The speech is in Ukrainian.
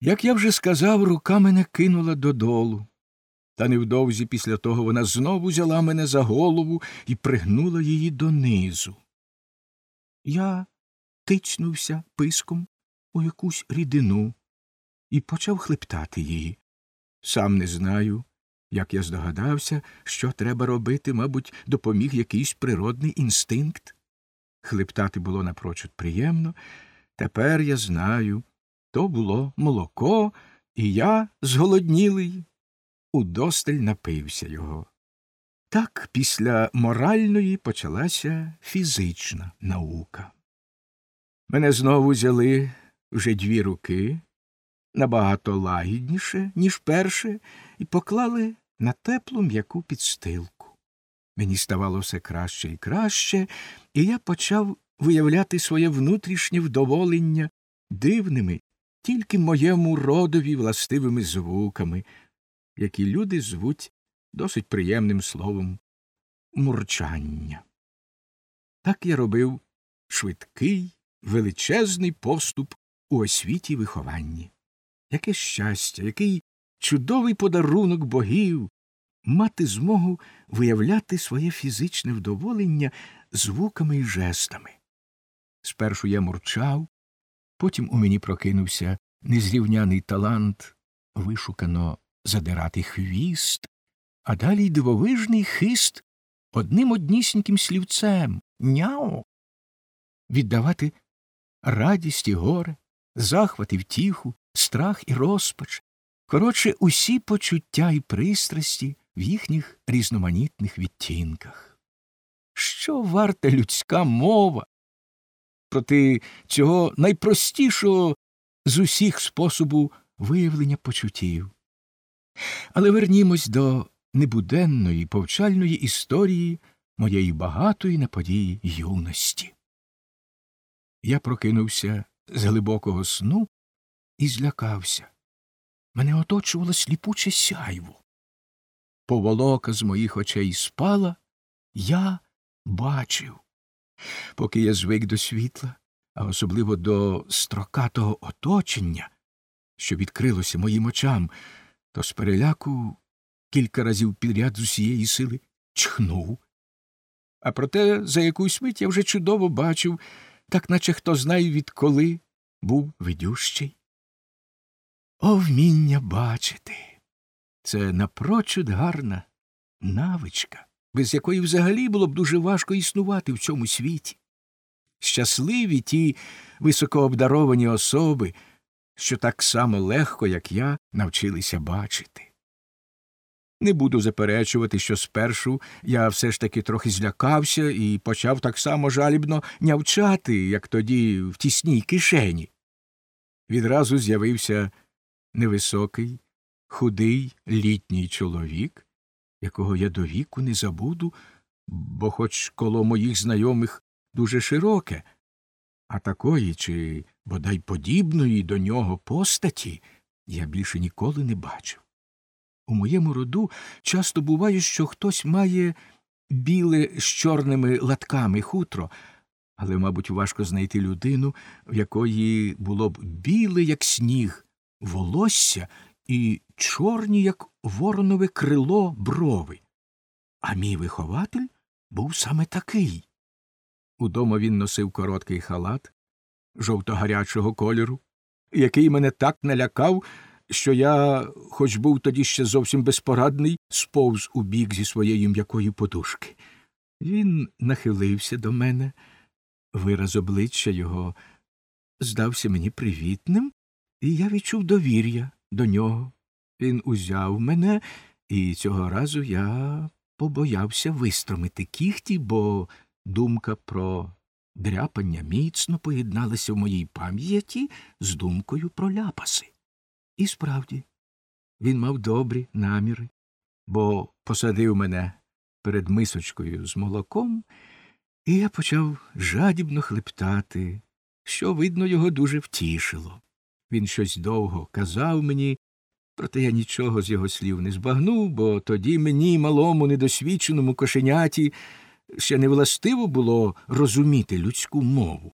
Як я вже сказав, рука мене кинула додолу. Та невдовзі після того вона знову взяла мене за голову і пригнула її донизу. Я тичнувся писком у якусь рідину і почав хлептати її. Сам не знаю, як я здогадався, що треба робити, мабуть, допоміг якийсь природний інстинкт. Хлептати було напрочуд приємно. Тепер я знаю, то було молоко, і я, зголоднілий, удосталь напився його. Так після моральної почалася фізична наука. Мене знову взяли вже дві руки, набагато лагідніше, ніж перше, і поклали на теплу м'яку підстилку. Мені ставало все краще і краще, і я почав виявляти своє внутрішнє вдоволення дивними, тільки моєму родові властивими звуками, які люди звуть досить приємним словом мурчання. Так я робив швидкий, величезний поступ у освіті й вихованні. Яке щастя, який чудовий подарунок богів мати змогу виявляти своє фізичне вдоволення звуками і жестами. Спершу я мурчав, потім у мені прокинувся незрівняний талант вишукано задирати хвіст, а далі й дивовижний хист одним однісіньким слівцем няо віддавати радість і горе, захват і втіху, страх і розпач, коротше, усі почуття і пристрасті в їхніх різноманітних відтінках. Що варта людська мова? Проти цього найпростішого з усіх способу виявлення почуттів? Але вернімось до небуденної повчальної історії моєї багатої на події юності. Я прокинувся з глибокого сну і злякався. Мене оточувало сліпуче сяйво. Поволока з моїх очей спала, я бачив. Поки я звик до світла, а особливо до строкатого оточення, що відкрилося моїм очам, то з переляку кілька разів підряд з усієї сили чхнув. А проте за якусь мить я вже чудово бачив, так наче хто знає відколи був видющий. О, вміння бачити. Це напрочуд гарна навичка, без якої взагалі було б дуже важко існувати в цьому світі. Щасливі ті високообдаровані особи, що так само легко, як я, навчилися бачити. Не буду заперечувати, що спершу я все ж таки трохи злякався і почав так само жалібно нявчати, як тоді в тісній кишені. Відразу з'явився невисокий, худий літній чоловік, якого я до віку не забуду, бо хоч коло моїх знайомих дуже широке, а такої чи бодай подібної до нього постаті я більше ніколи не бачив. У моєму роду часто буває, що хтось має біле з чорними латками хутро, але, мабуть, важко знайти людину, в якої було б біле, як сніг, волосся і чорні, як воронове крило брови. А мій вихователь був саме такий. Удома він носив короткий халат жовто гарячого кольору, який мене так налякав, що я, хоч був тоді ще зовсім безпорадний, сповз у бік зі своєї м'якої подушки. Він нахилився до мене, вираз обличчя його здався мені привітним, і я відчув довір'я до нього. Він узяв мене, і цього разу я побоявся вистромити кіхті, бо думка про дряпання міцно поєдналася в моїй пам'яті з думкою про ляпаси. І справді, він мав добрі наміри, бо посадив мене перед мисочкою з молоком, і я почав жадібно хлептати, що, видно, його дуже втішило. Він щось довго казав мені, проте я нічого з його слів не збагнув, бо тоді мені, малому, недосвідченому кошеняті, ще не властиво було розуміти людську мову.